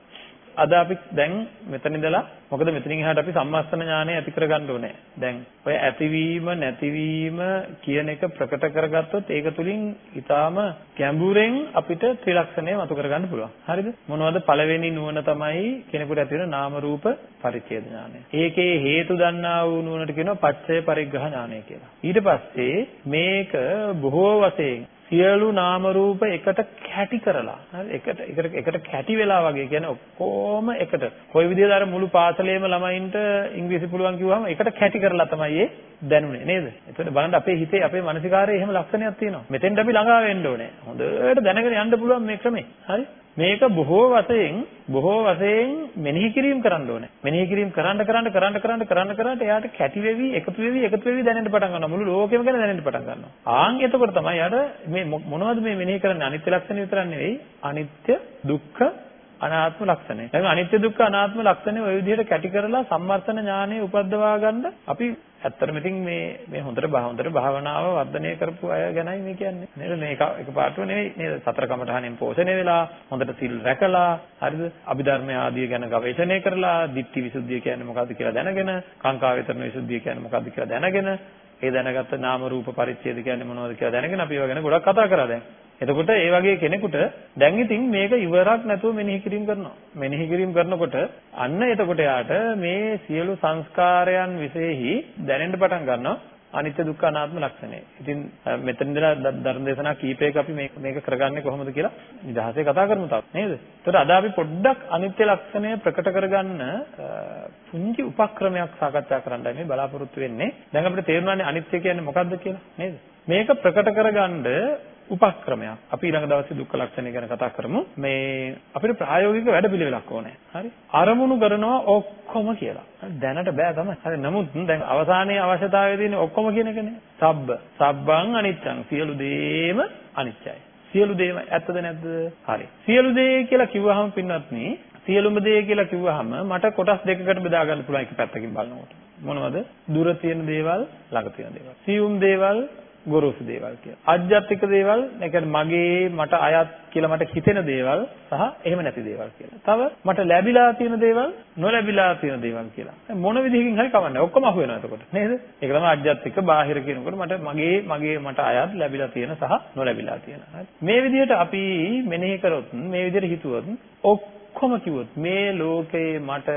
අද අපි දැන් මෙතන ඉඳලා මොකද මෙතනින් එහාට අපි සම්මස්තන ඥානය ඇති කරගන්න ඕනේ. දැන් ඔය ඇතිවීම නැතිවීම කියන එක ප්‍රකට කරගත්තොත් ඒක තුලින් ඊටාම ගැඹුරෙන් අපිට ත්‍රිලක්ෂණය මතු කරගන්න පුළුවන්. හරිද? මොනවද පළවෙනි නුවණ තමයි කෙනෙකුට ඇති වෙන නාම රූප පරිච්ඡේද ඥානය. ඒකේ හේතු දන්නා වූ නුවණට කියනවා පච්චය පරිග්‍රහ ඥානය කියලා. ඊට පස්සේ මේක බොහෝ වශයෙන් සියලු නාම රූප එකට කැටි කරලා. හරි? එකට එකට එකට කැටි වෙලා වගේ කියන්නේ ඔක්කොම එකට. කොයි විදිහද අර මුළු පාසලේම ළමයින්ට ඉංග්‍රීසි පුළුවන් කිව්වම එකට කැටි කරලා තමයි ඒ දැනුනේ නේද එතකොට බලන්න අපේ හිතේ අපේ මානසිකාරයේ එහෙම ලක්ෂණයක් තියෙනවා මෙතෙන්ට අපි ළඟා වෙන්න ඕනේ හොඳට දැනගෙන යන්න පුළුවන් මේ ක්‍රමේ හරි මේක බොහෝ වශයෙන් බොහෝ වශයෙන් මෙනෙහි කිරීම කරන්න ඕනේ. මෙනෙහි කිරීම කරන්න කරන්න කරන්න කරන්න කරන්න කරන්න එයාට කැටි වෙවි එකතු වෙවි එකතු වෙවි දැනෙන්න පටන් ගන්නවා. මුළු ලෝකෙම ගැන දැනෙන්න පටන් ගන්නවා. ආන් එතකොට තමයි යාට මේ මොනවද මේ මෙනෙහි කරන්නේ අනිත්‍ය ලක්ෂණ විතරක් නෙවෙයි අනිත්‍ය දුක්ඛ අනාත්ම ලක්ෂණය. දැන් අනිත්‍ය දුක්ඛ අනාත්ම ලක්ෂණය ওই විදිහට කැටි කරලා සම්මර්ථන ඥානෙ උපද්දවා ගන්න අපි ඇත්තටම ඉතින් මේ මේ හොඳට හොඳට භාවනාව වර්ධනය කරපු අය ගැනයි මේ කියන්නේ. නේද? මේක එකපාරටම නෙවෙයි නේද? සතර කමඨහනෙන් පෝෂණය වෙලා හොඳට සිල් රැකලා හරිද? අභිධර්ම ආදිය ගැන ගවේෂණය කරලා ditthi visuddhiය කියන්නේ මොකද්ද කියලා දැනගෙන, කාංකා වේතරණ විසුද්ධිය කියන්නේ මොකද්ද කියලා දැනගෙන, ඒ දැනගත්ත නාම රූප පරිච්ඡේද කියන්නේ මොනවද කියලා දැනගෙන අපි ඒවා ගැන ගොඩක් කතා කරා දැන්. එතකොට ඒ වගේ කෙනෙකුට දැන් ඉතින් මේක ඉවරක් නැතුව මෙනෙහි කිරීම කරනවා. මෙනෙහි කිරීම කරනකොට අන්න එතකොට යාට මේ සියලු සංස්කාරයන් විශේෂෙහි දැනෙන්න පටන් ගන්නවා. අනිත්‍ය දුක්ඛ අනාත්ම ලක්ෂණය. ඉතින් මෙතන ඉඳලා ධර්ම දේශනා කීපයක අපි මේක මේක කරගන්නේ කොහොමද කියලා නිදහසේ කතා කරමු තාම නේද? එතකොට අද අපි පොඩ්ඩක් අනිත්‍ය ලක්ෂණය ප්‍රකට කරගන්න පුංචි උපක්‍රමයක් සාකච්ඡා කරන්නයි මේ බලාපොරොත්තු වෙන්නේ. දැන් අපිට තේරුණානේ අනිත්‍ය කියන්නේ මොකක්ද කියලා නේද? මේක ප්‍රකට කරගන්න උපක්‍රමයක්. අපි ඊළඟ දවසේ දුක්ඛ ලක්ෂණය ගැන කතා කරමු. මේ අපිට ප්‍රායෝගික වැඩපිළිවෙලක් ඕනේ. හරි. අරමුණු කරනවා ඔක්කොම කියලා. දැනට බෑ තමයි. හරි. නමුත් දැන් අවසානයේ අවශ්‍යතාවය තියෙන්නේ ඔක්කොම කියන එකනේ. සබ්බ. සබ්බං අනිච්චං. සියලු දේම අනිච්චයි. සියලු දේම ඇත්තද නැද්ද? හරි. සියලු දේ කියලා කිව්වහම පින්වත්නි සියලුම දේ කියලා කිව්වහම මට කොටස් දෙකකට බෙදා ගන්න පුළුවන් එක පැත්තකින් බලනකොට. මොනවද? දුර තියෙන දේවල්, ළඟ තියෙන දේවල්. සියුම් දේවල්, ගොරෝසු දේවල් කියලා. අධ්‍යාත්මික දේවල්, ඒ කියන්නේ මගේ මට අයත් කියලා මට හිතෙන දේවල් සහ එහෙම නැති දේවල් කියලා. තව මට ලැබිලා තියෙන දේවල්, නොලැබිලා තියෙන දේවල් කියලා. මොන විදිහකින් හරි කවන්නේ. ඔක්කොම අහු වෙනවා එතකොට. නේද? ඒක තමයි අධ්‍යාත්මික බාහිර කියනකොට මට මගේ මගේ මට අයත් ලැබිලා තියෙන සහ නොලැබිලා තියෙන. මේ විදිහට අපි මෙනෙහි කරොත්, මේ විදිහට හිතුවොත් ඔක්කොම කිව්වොත් මේ ලෝකේ මට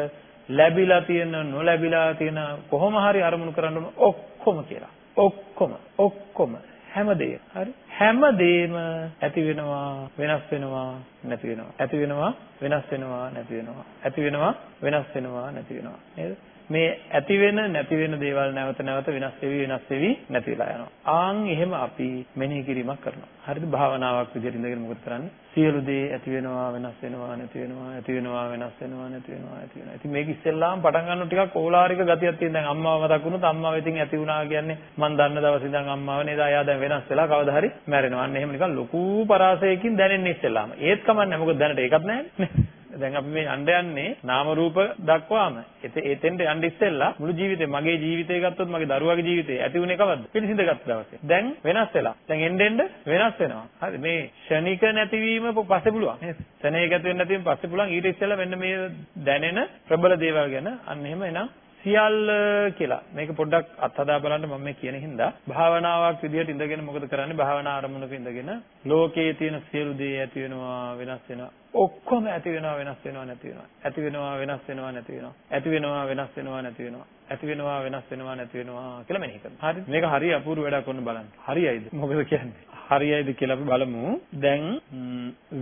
ලැබිලා තියෙන නොලැබිලා තියෙන කොහොම හරි අරමුණු කරන්න ඔක්කොම කියලා. ඔක්කොම ඔක්කොම හැමදේම හරි? හැමදේම ඇති වෙනවා වෙනස් වෙනවා නැති වෙනවා. ඇති වෙනවා වෙනස් වෙනවා නැති වෙනවා. ඇති වෙනවා වෙනස් වෙනවා නැති වෙනවා. නේද? මේ ඇති වෙන නැති වෙන දේවල් නැවත නැවත වෙනස් වෙවි වෙනස් වෙවි නැති වෙලා යනවා. ආන් එහෙම අපි මෙනෙහි කිරීමක් කරනවා. හරිද? භාවනාවක් විදිහට ඉඳගෙන මොකද කරන්නේ? සියලු දේ ඇති වෙනවා වෙනස් වෙනවා නැති වෙනවා ඇති වෙනවා වෙනස් වෙනවා නැති වෙනවා ඇති වෙනවා. ඉතින් මේක ඉස්සෙල්ලාම පටන් ගන්නකොට ටිකක් ඕලාරික ගතියක් තියෙන. දැන් අම්මාව මතක් වුණොත් අම්මාව ඉතින් ඇති වුණා කියන්නේ මම දන්න දවසේ ඉඳන් අම්මාව නේද? ආයා දැන් වෙනස් වෙලා කවදා හරි මැරෙනවා. අන්න එහෙම නිකන් ලොකු පරාසයකින් දැනෙන්නේ ඉස්සෙල්ලාම. ඒත් කමන්නේ මොකද දැනට ඒකත් නැහැ දැන් අපි මේ යන්න යන්නේ නාම රූප දක්වාම. එතෙන්ට යන්න ඉස්සෙල්ලා මුළු ජීවිතේ මගේ ජීවිතය ගත්තොත් මගේ දරුවාගේ ජීවිතේ ඇති වුණේ කවද්ද? පිළිසිඳගත් දවසේ. දැන් වෙනස් වෙලා. දැන් එන්න එන්න වෙනස් වෙනවා. හරි මේ ෂණික නැතිවීම පස්සේ පුළුවන්. නේද? ෂණයක ඇති වෙන්න නැතිවීම පස්සේ පුළුවන්. ඊට ඉස්සෙල්ලා මෙන්න මේ දැනෙන ප්‍රබල දේවල් ගැන අන්න එහෙම එනම් සියල්ල කියලා. මේක පොඩ්ඩක් අත්හදා බලන්න මම මේ කියන හින්දා භාවනාවක් විදිහට ඉඳගෙන මොකද කරන්නේ? භාවනා ආරමුණක ඉඳගෙන ලෝකයේ තියෙන සියලු දේ ඇති වෙනවා, වෙනස් වෙනවා. ඔක්කොම ඇති වෙනවා, වෙනස් වෙනවා, නැති වෙනවා. ඇති වෙනවා, වෙනස් වෙනවා, නැති වෙනවා. ඇති වෙනවා, වෙනස් වෙනවා, නැති වෙනවා. ඇති වෙනවා, වෙනස් වෙනවා, නැති වෙනවා කියලා මෙනෙහි කරනවා. හරි. මේක හරි අපූර්ව වැඩක් වුණ බලන්න. හරියයිද? මොකද කියන්නේ? හරියයිද කියලා අපි බලමු. දැන්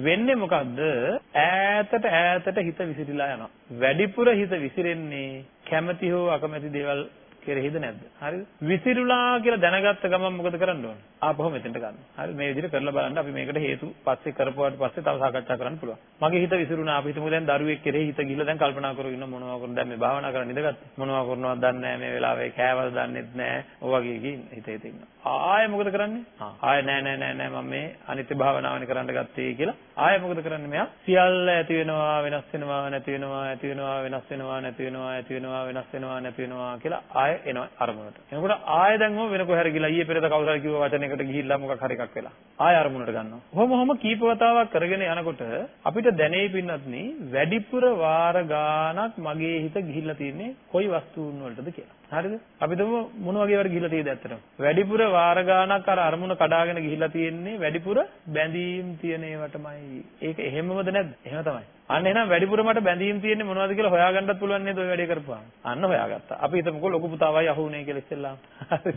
වෙන්නේ මොකද්ද? ඈතට ඈතට හිත විසිරීලා යනවා. වැඩිපුර හිත විසිරෙන්නේ කැමැති හෝ අකමැති දේවල් කෙරෙහිද නැද්ද? හරිද? විසිරුලා කියලා දැනගත්ත ගමන් මොකද කරන්න ඕන? ආපහු මෙතෙන්ට ගන්න. හරි මේ විදිහට කරලා බලන්න අපි මේකට හේතු පස්සේ කරපුවාට පස්සේ තව සාකච්ඡා කරන්න පුළුවන්. මගේ හිත විසිරුණා අපි හිතමු දැන් දරුවෙක් කෙරෙහි හිත ගිහිල්ලා දැන් කල්පනා කරගෙන ඉන්න මොනවා කරනවද දැන් මේ භාවනා කරන්න ඉඳගත්තා. මොනවා කරනවද දන්නේ නැහැ මේ වෙලාවේ කෑවද දන්නෙත් නැහැ. ඔය වගේ හිත හිත ඉන්නවා. ආයෙ මොකද කරන්නේ? ආයෙ නෑ නෑ නෑ නෑ මම මේ අනිත්‍ය භාවනාවනේ කරන්න ගත්තේ කියලා ආයෙ මොකද කරන්නේ මෙයා? සියල්ල ඇති වෙනවා වෙනස් වෙනවා නැති වෙනවා ඇති වෙනවා වෙනස් වෙනවා නැති වෙනවා ඇති වෙනවා වෙනස් වෙනවා නැති වෙනවා කියලා ආයෙ එනවා අරමුණට. එනකොට ආයෙ දැන් ඔය වෙන කොහරි ගිහලා ඊයේ පෙරේද කවුරු හරි කිව්ව වචනයකට ගිහිල්ලා මොකක් හරි එකක් වෙලා ආයෙ අරමුණට ගන්නවා. කොහොම කොහොම කීප වතාවක් කරගෙන යනකොට අපිට දැනෙයි පින්නත් වැඩිපුර වාර ගාණක් මගේ හිත ගිහිල්ලා තියෙන්නේ කොයි වස්තුන් වලටද කියලා. හරිද? අපි දමු මොන වගේ වර ගිහිල්ලා තියෙද ඇත්තටම. වැඩිපුර වාර ගාණක් අර අරමුණ කඩාගෙන ගිහිල්ලා තියෙන්නේ වැඩිපුර බැඳීම් තියෙන ඒවටමයි. ඒක එහෙමමද නැද්ද? එහෙම තමයි. අන්න එහෙනම් වැඩිපුර මට බැඳීම් තියෙන්නේ මොනවද කියලා හොයාගන්නත් පුළුවන් නේද ඔය වැඩේ කරපුවාම. අන්න හොයාගත්තා. අපි හිතමුකෝ ලොකු පුතාවයි අහුුනේ කියලා ඉස්සෙල්ලා. හරි.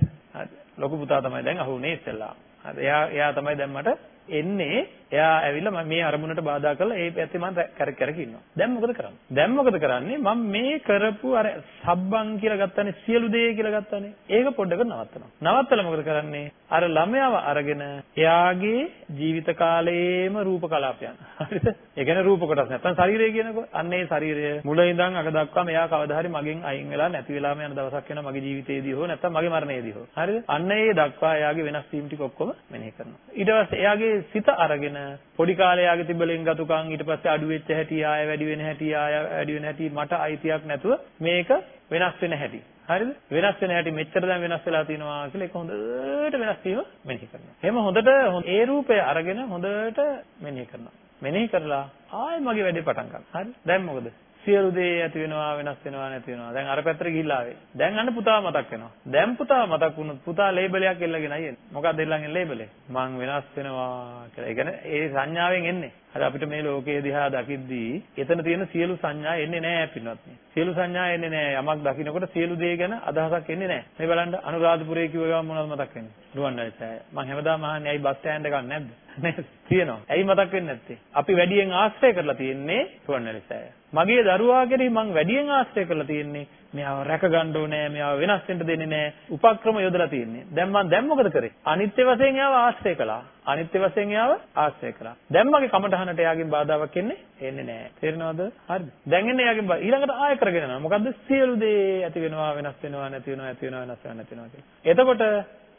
ලොකු පුතා තමයි දැන් අහුුනේ ඉස්සෙල්ලා. හරි. එයා එයා තමයි දැන් මට එන්නේ එයා ඇවිල්ලා මම මේ අරමුණට බාධා කරලා ඒ පැත්තේ මම කර කර ඉන්නවා. දැන් මොකද කරන්නේ? දැන් මොකද කරන්නේ? මම මේ කරපු අර සබ්බන් කියලා ගත්තානේ සියලු දේ කියලා ගත්තානේ. ඒක පොඩ්ඩක් නවත්තනවා. නවත්තලා මොකද කරන්නේ? අර ළමයාව අරගෙන එයාගේ ජීවිත කාලයේම රූප කලාපයන්. හරිද? ඒ කියන්නේ රූප කොටස් නැත්තම් ශරීරය කියනකො අන්න ඒ ශරීරය මුල ඉඳන් අග දක්වාම එයා කවදා හරි මගෙන් අයින් වෙලා නැති වෙලාම යන දවසක් වෙනවා මගේ ජීවිතයේදී හෝ නැත්තම් මගේ මරණයේදී හෝ. හරිද? අන්න ඒ දක්වා එයාගේ වෙනස් වීම ටික ඔක්කොම මෙනෙහි කරනවා. ඊට පස්සේ එයාගේ සිත අරගෙන පොඩි කාලේ යාගේ තිබ්බලෙන් ගතුකම් ඊට පස්සේ අඩු වෙච්ච හැටි ආය වැඩි වෙන හැටි ආය වැඩි වෙන හැටි මට අයිතියක් නැතුව මේක වෙනස් වෙන හැටි. හරිද? වෙනස් වෙන හැටි මෙච්චර දැන් වෙනස් වෙලා තියෙනවා කියලා ඒක හොඳට වෙනස් වීම මෙනෙහි කරනවා. එහෙම හොඳට ඒ රූපය අරගෙන හොඳට මෙනෙහි කරනවා. මෙනෙහි කරලා ආයෙ මගේ වැඩේ පටන් ගන්න හරි දැන් මොකද? සියලු දේ ඇති වෙනවා වෙනස් වෙනවා නැති වෙනවා. දැන් අර පැත්තට ගිහිල්ලා ආවේ. දැන් අන්න පුතාව මතක් වෙනවා. දැන් පුතාව මතක් වුණොත් පුතා ලේබලයක් එල්ලගෙන අයියේ. මොකක්ද එල්ලන්නේ ලේබලේ? මං වෙනස් වෙනවා කියලා. ඒ කියන්නේ ඒ සංඥාවෙන් එන්නේ. අර අපිට මේ ලෝකයේ දිහා දකිද්දී එතන තියෙන සියලු සංඥා එන්නේ නැහැ පින්වත්නි. සියලු සංඥා එන්නේ නැහැ. යමක් දකින්නකොට සියලු දේ ගැන අදහසක් එන්නේ නැහැ. මේ බලන්න අනුරාධපුරයේ කිව්ව ගමන් මොනවද මතක් වෙන්නේ? රුවන්වැලිසෑය. මං හැමදාම අහන්නේ ඇයි බස් ස්ටෑන්ඩ් එකක් නැද්ද? නේද? තියෙනවා. ඇයි මතක් වෙන්නේ නැත්තේ? අපි වැඩියෙන් ආශ්‍රය කරලා තියෙන්නේ රුවන්වැලිසෑය. මගේ දරුවා කෙරෙහි මං වැඩියෙන් ආශ්‍රය කරලා තියෙන්නේ මෙයාව රැක ගන්න ඕනේ, මෙයාව වෙනස් වෙන්න දෙන්නේ නැහැ. උපක්‍රම යොදලා තියෙන්නේ. දැන් මං දැන් මොකද කරේ? අනිත්‍ය වශයෙන් එයාව ආශ්‍රය කළා. අනිත්‍ය වශයෙන් එයාව ආශ්‍රය කළා. දැන් මගේ කමටහනට එයාගෙන් බාධාවක් එන්නේ එන්නේ නැහැ. තේරෙනවද? හරිද? දැන් එන්නේ එයාගෙන් ඊළඟට ආය කරගෙන යනවා. මොකද්ද? සියලු දේ ඇති වෙනවා, වෙනස් වෙනවා, නැති වෙනවා, ඇති වෙනවා, වෙනස් වෙනවා, නැති වෙනවා කියලා. එතකොට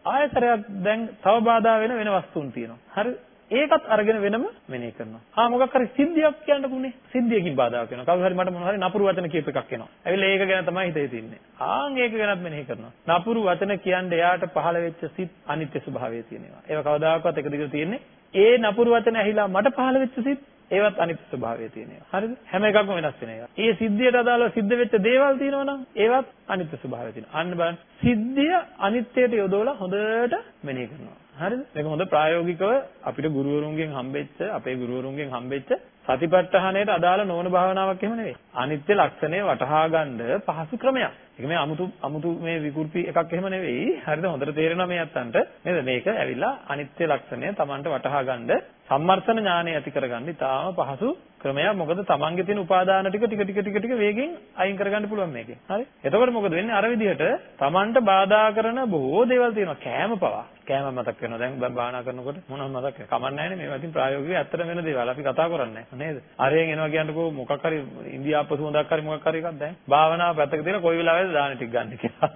ආයතරයක් දැන් තව බාධා වෙන වෙන වස්තුන් තියෙනවා. හරිද? ඒකත් අරගෙන වෙනම මෙනෙහි කරනවා. ආ මොකක් හරි සිද්ධියක් කියන්නකුනේ. සිද්ධියකින් බාධාවක් වෙනවා. කවුරු හරි මට මොනවා හරි නපුරු වචන කියප එකක් එනවා. ඇවිල්ලා ඒක ගැන තමයි හිතේ තින්නේ. ආන් ඒක ගැනත් මෙනෙහි කරනවා. නපුරු වචන කියන්නේ එයාට පහළ වෙච්ච සිත් අනිත්‍ය ස්වභාවය තියෙනවා. ඒවා කවදාකවත් එක දිගට තියෙන්නේ. ඒ නපුරු වචන ඇහිලා මට පහළ වෙච්ච සිත් ඒවත් අනිත්‍ය ස්වභාවය තියෙනවා. හරිද? හැම එකක්ම වෙනස් වෙන ඒවා. ඒ සිද්ධියට අදාළව සිද්ධ වෙච්ච දේවල් තියෙනවා නම් ඒවත් අනිත්‍ය ස්වභාවය තියෙනවා. අන්න බලන්න. සිද්ධිය අනිත්‍යයට යොදවලා හොඳට මෙනෙහි කරනවා. හරිද? මේක හොඳ ප්‍රායෝගිකව අපිට ගුරුවරුන්ගෙන් හම්බෙච්ච අපේ ගුරුවරුන්ගෙන් හම්බෙච්ච සතිපට්ඨානයට අදාළ නොවන භාවනාවක් එහෙම නෙවෙයි. අනිත්‍ය ලක්ෂණය වටහා ගන්න පහසු ක්‍රමයක්. ඒක මේ අමුතු අමුතු මේ විකෘති එකක් එහෙම නෙවෙයි. හරිද? හොඳට තේරෙනවා මේ අත්තන්ට. නේද? මේක ඇවිල්ලා අනිත්‍ය ලක්ෂණය Tamanට වටහා ගන්න සම්මර්ෂණ ඥානය ඇති කරගන්න ඉතාම පහසු ක්‍රමයක්. මොකද Tamanගේ තියෙන උපාදාන ටික ටික ටික ටික ටික වේගෙන් අයින් කරගන්න පුළුවන් මේකෙන්. හරි? එතකොට මොකද වෙන්නේ? අර විදිහට Tamanට බාධා කරන බොහෝ දේවල් තියෙනවා. කෑම පවා. කෑම මතක් වෙනවා. දැන් භාවනා කරනකොට මොනවද මතක් වෙන්නේ? කමක් නැහැ නේ. මේවා ඉතින් ප්‍රායෝගිකව ඇත්තට වෙන දේවල්. අපි කතා කරන්නේ නේද? අරයෙන් එනවා කියන්නකෝ මොකක් හරි ඉන්දියාප්ප සුවඳක් හරි මොකක් හරි එකක් දැන්. භාවනාව පැත්තක තියලා කොයි වෙලාවෙද දාන ටික ගන්න කියලා.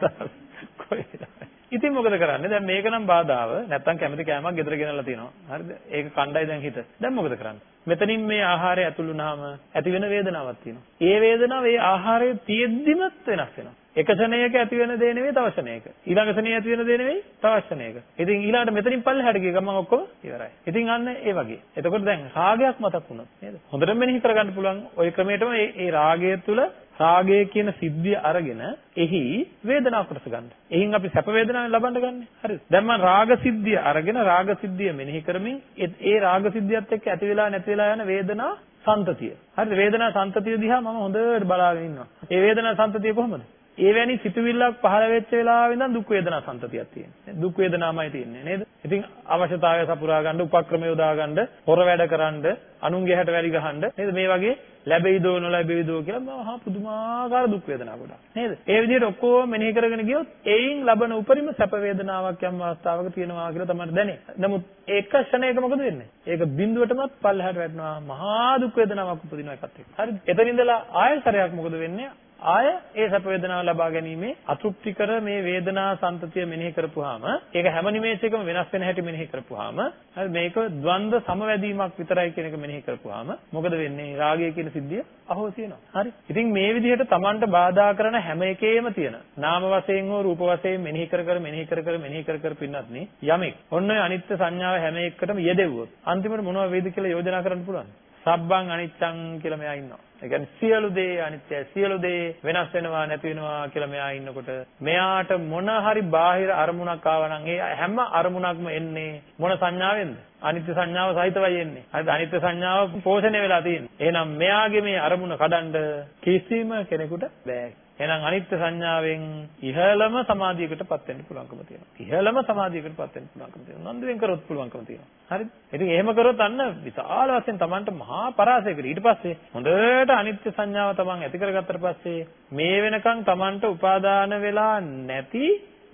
කොයි වෙලාවෙ. ඉතින් මොකද කරන්නේ? දැන් මේක නම් බාධාව. නැත්තම් කැමති කෑමක් ගෙදර ගෙනල්ලා තිනවා. හරිද? ඒක කණ්ඩායි දැන් හිත. දැන් මොකද කරන්නේ? මෙතනින් මේ ආහාරය ඇතුළු වුණාම ඇති වෙන වේදනාවක් තියෙනවා. ඒ වේදනාව ඒ ආහාරයේ තියෙද්දිමත් වෙනස් වෙනවා. එක ශනේයක ඇති වෙන දේ නෙවෙයි තව ශනේයක. ඊළඟ ශනේය ඇති වෙන දේ නෙවෙයි තව ශනේයක. ඉතින් ඊළඟට මෙතනින් පල්ලෙහාට ගිය ගමන් ඔක්කොම ඉවරයි. ඉතින් අන්න ඒ වගේ. එතකොට දැන් රාගයක් මතක් වුණා නේද? හොඳටම මෙනෙහි කරගන්න පුළුවන් ওই ක්‍රමයටම මේ ඒ රාගය තුළ රාගය කියන සිද්ධිය අරගෙන එහි වේදනාව කොටස ගන්න. එහින් අපි සැප වේදනාවෙන් ලබන්න ගන්න. හරිද? දැන් මම රාග සිද්ධිය අරගෙන රාග සිද්ධිය මෙනෙහි කරමින් ඒ රාග සිද්ධියත් එක්ක ඇති වෙලා නැති වෙලා යන වේදනා සන්තතිය. හරිද? වේදනා සන්තතිය දිහා මම හොඳට බලාගෙන ඉන්නවා. ඒ වේදනා සන්තතිය කොහොමද? එවැනි සිතුවිල්ලක් පහළ වෙච්ච වෙලාවෙ ඉඳන් දුක් වේදනා සංතතියක් තියෙනවා. දුක් වේදනාමයි තියෙන්නේ නේද? ඉතින් අවශ්‍යතාවය සපුරා ගන්න, උපක්‍රම යොදා ගන්න, හොර වැඩ කරන්න, අනුන්ගේ හැට වැඩි ගහන්න නේද? මේ වගේ ලැබෙයිදෝ නොලැබෙයිදෝ කියලා මහා පුදුමාකාර දුක් වේදනා ගොඩක් නේද? ඒ විදිහට ඔක්කොම මෙනෙහි කරගෙන ගියොත් එයින් ලබන උපරිම සැප වේදනාවක් යම් අවස්ථාවක තියෙනවා කියලා තමයි දැනේ. නමුත් ඒක ක්ෂණයක මොකද වෙන්නේ? ඒක බිඳුවටමත් පල්ලෙහාට වැටෙනවා. මහා දුක් වේදනාවක් උපදිනවා එකත් එක්ක. හරිද? එතන ඉඳලා ආයෙ සැරයක් මොකද වෙන්නේ? ආය ඒ සැප වේදනාව ලබා ගැනීමේ අතෘප්තිකර මේ වේදනා සංතතිය මෙනෙහි කරපුවාම ඒක හැම නිමේෂයකම වෙනස් වෙන හැටි මෙනෙහි කරපුවාම හරි මේක ද්වන්ද සමවැදීමක් විතරයි කියන එක මෙනෙහි කරපුවාම මොකද වෙන්නේ? රාගය කියන සිද්ධිය අහෝසි වෙනවා. හරි. ඉතින් මේ විදිහට Tamanට බාධා කරන හැම එකේම තියෙන නාම වශයෙන් හෝ රූප වශයෙන් මෙනෙහි කර කර මෙනෙහි කර කර මෙනෙහි කර කර පින්නත් නේ යමෙක්. ඔන්න ඔය අනිත්‍ය සංඥාව හැම එකකටම යෙදෙව්වොත් අන්තිමට මොනවද වේද කියලා යෝජනා කරන්න පුළුවන් සබ්බං අනිච්චං කියලා මෙයා ඉන්නවා. ඒ කියන්නේ සියලු දේ අනිත්‍යයි. සියලු දේ වෙනස් වෙනවා නැති වෙනවා කියලා මෙයා ඉන්නකොට මෙයාට මොන හරි බාහිර අරමුණක් ආවනම් ඒ හැම අරමුණක්ම එන්නේ මොන සංඥාවෙන්ද? අනිත්‍ය සංඥාව සහිතවයි එන්නේ. හරිද? අනිත්‍ය සංඥාව පෝෂණය වෙලා තියෙන්නේ. එහෙනම් මෙයාගේ මේ අරමුණ කඩන්න කිසිම කෙනෙකුට බෑ. එහෙනම් අනිත්‍ය සංඥාවෙන් ඉහළම සමාධියකටපත් වෙන්න පුළුවන්කම තියෙනවා. ඉහළම සමාධියකටපත් වෙන්න පුළුවන්කම තියෙනවා. නන්දුවෙන් කරොත් පුළුවන්කම තියෙනවා. හරිද? ඉතින් එහෙම කරොත් අන්න විශාල වශයෙන් Tamanට මහා පරාසයකට ඊට පස්සේ හොඳට අනිත්‍ය සංඥාව Taman ඇති කරගත්තට පස්සේ මේ වෙනකන් Tamanට උපාදාන වෙලා නැති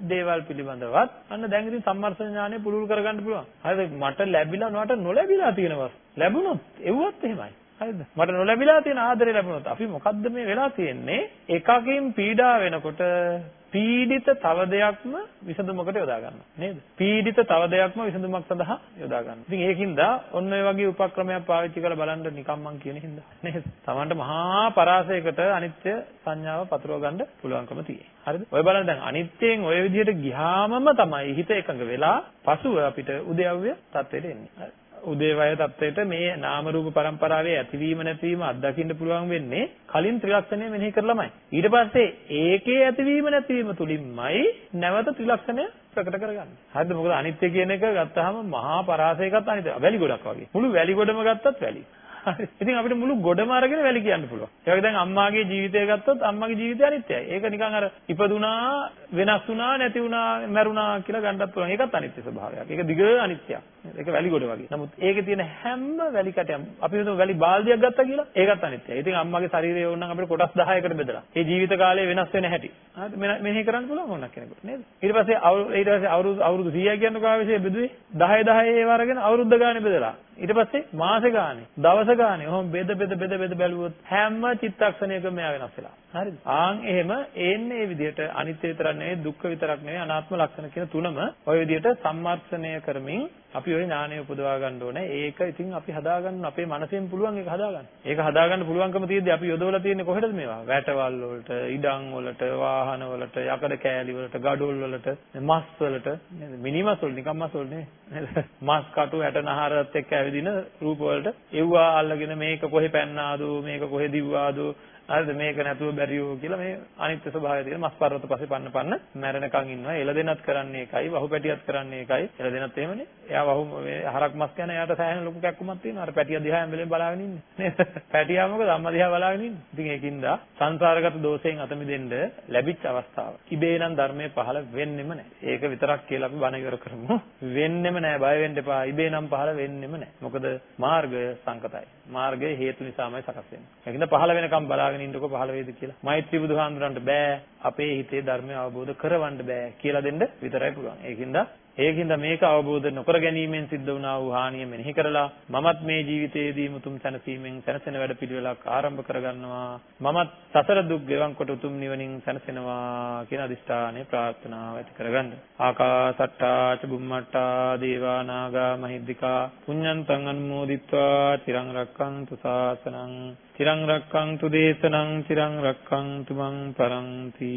දේවල් පිළිබඳවත් අන්න දැන් ඉතින් සම්මර්ෂණ ඥානය පුරුදු කරගන්න පුළුවන්. හරිද? මට ලැබිලා නොට නොලැබිලා තියෙනවා. ලැබුණොත් එව්වත් එහෙමයි. හරිද? මට නොලැබිලා තියෙන ආදරේ ලැබුණොත් අපි මොකද්ද මේ වෙලා තියෙන්නේ? එකකින් පීඩා වෙනකොට පීඩිත තව දෙයක්ම විසඳුමකට යොදා ගන්නවා නේද? පීඩිත තව දෙයක්ම විසඳුමක් සඳහා යොදා ගන්නවා. ඉතින් ඒකින්ද ඔන්න ඔය වගේ උපක්‍රමයක් පාවිච්චි කරලා බලන්න නිකම් මං කියන හින්දා නේද? Tamanට මහා පරාසයකට අනිත්‍ය සංඥාව පතුරව ගන්න පුළුවන්කම තියෙනවා. හරිද? ඔය බලන්න දැන් අනිත්‍යයෙන් ඔය විදිහට ගියාමම තමයි හිත එකඟ වෙලා පසුව අපිට උද්‍යව්‍ය තත්ත්වයට එන්නේ. උදේවය தත්වයට මේ නාම රූප પરම්පරාවේ ඇතිවීම නැතිවීම අත්දකින්න පුළුවන් වෙන්නේ කලින් ත්‍රිලක්ෂණය මෙනෙහි කරලමයි. ඊට පස්සේ ඒකේ ඇතිවීම නැතිවීම තුලින්මයි නැවත ත්‍රිලක්ෂණය ප්‍රකට කරගන්න. හරිද? මොකද අනිත්‍ය කියන එක ගත්තාම මහා පරාසයකත් අනිත්‍ය. වැලි ගොඩක් වගේ. මුළු වැලි ගොඩම ගත්තත් වැලි. හරි. ඉතින් අපිට මුළු ගොඩම අරගෙන වැලි කියන්න පුළුවන්. ඒ වගේ දැන් අම්මාගේ ජීවිතය ගත්තොත් අම්මාගේ ජීවිතය අනිත්‍යයි. ඒක නිකන් අර ඉපදුනා, වෙනස් වුණා, නැති වුණා, මැරුණා කියලා ගන්නත් පුළුවන්. ඒකත් අනිත්‍ය ස්වභාවයක්. ඒක දිග අනිත්‍යයක්. ඒක වැලි ගොඩ වගේ. නමුත් ඒකේ තියෙන හැම වැලි කැටයක්ම අපි හිතමු වැලි බාල්දියක් ගත්තා කියලා ඒකත් අනිත්‍යයි. ඉතින් අම්මාගේ ශරීරය ඕනනම් අපිට කොටස් 10කට බෙදලා ඒ ජීවිත කාලය වෙනස් වෙන හැටි. හරිද? මෙනෙහි කරන්න පුළුවන් ඕනක් කෙනෙකුට නේද? ඊට පස්සේ ඊට පස්සේ අවුරුදු අවුරුදු 100 කියන්නේ කාවිසේ බෙදුවේ 10 10 ඒව අරගෙන අවුරුද්ද ගානේ බෙදලා. ඊට පස්සේ මාස ගානේ, දවස ගානේ, ඔහොම බෙද බෙද බෙද බෙද බැලුවොත් හැම චිත්තක්ෂණයකම මෙයා වෙනස් වෙලා. හරිද? ආන් එහෙම එන්නේ මේ විදිහට අනිත්‍ය විතරක් නෙවෙයි, දුක්ඛ විතරක් නෙවෙයි, අනාත්ම ලක්ෂණ කියන තුනම ওই විදිහට සම්මර්ෂණය කරමින් අපි ওই ඥානය උපදවා ගන්න ඕනේ. ඒක ඉතින් අපි හදාගන්න අපේ මනසෙන් පුළුවන් ඒක හදාගන්න. ඒක හදාගන්න පුළුවන්කම තියෙද්දි අපි යොදවලා තියෙන්නේ කොහෙටද මේවා? වැටවල් වලට, ඉඩම් වලට, වාහන වලට, යකඩ කෑලි වලට, ගඩොල් වලට, මස් වලට, නේද? මිනිමස් වල නිකම් මස් වල නේ. මස් කටු ඇටනහරත් එක්ක ඇවිදින රූප වලට එව්වා අල්ලගෙන මේක කොහෙ පැන්නාද මේක කොහෙ දිව්වාද හරිද? මේක නැතුව බැරියෝ කියලා මේ අනිත්‍ය ස්වභාවය තියෙන මස් පර්වත පස්සේ පන්න පන්න මැරෙනකන් ඉන්නවා. එළ දෙනත් කරන්නේ එකයි වහු පැටියත් කරන්නේ එකයි. එළ දෙනත් එහෙමනේ. එයා වහු මේ හරක් මස් කියන එයාට සෑහෙන ලොකු කැක්කුමක් තියෙනවා. අර පැටිය දිහා හැම වෙලේම බලාගෙන ඉන්නේ. නේද? පැටියා මොකද? අම්මා දිහා බලාගෙන ඉන්නේ. ඉතින් ඒකින්ද සංසාරගත දෝෂයෙන් අත මිදෙන්න ලැබිච්ච අවස්ථාව. ඉබේ නම් ධර්මයේ පහළ වෙන්නෙම නැහැ ඒක විතරක් කියලා අපි බණ ඉවර කරමු. වෙන්නෙම නැහැ බය වෙන්න එපා. ඉබේ නම් පහළ වෙන්නෙම නැහැ මොකද මාර්ගය සංකතයි. මාර්ගය හේතු නිසාමයි සකස් වෙන්නේ ඒකින්ද පහළ වෙනකම් බලාගෙන බලාගෙන ඉන්නකො පහළ වේද කියලා. මෛත්‍රී බුදුහාමුදුරන්ට බෑ අපේ හිතේ ධර්මය අවබෝධ කරවන්න බෑ කියලා දෙන්න විතරයි පුළුවන්. ඒකින්ද ඒකින්ද මේක අවබෝධ නොකර ගැනීමෙන් සිද්ධ වුණා වූ හානිය මෙනෙහි කරලා මමත් මේ ජීවිතයේදී මුතුම් සැනසීමෙන් සැනසෙන වැඩ පිළිවෙලක් ආරම්භ කරගන්නවා. මමත් සසර දුක් ගෙවන් කොට උතුම් නිවනින් සැනසෙනවා කියන අදිෂ්ඨානය ප්‍රාර්ථනාව ඇති කරගන්න. ආකාසට්ටා ච බුම්මට්ටා දේවා නාග මහිද්దికා පුඤ්ඤන්තං අනුමෝදිත්වා තිරං රක්ඛන්තු සාසනං තිරං රක්ඛන්තු දේශනං තිරං රක්ඛන්තු මං පරන්ති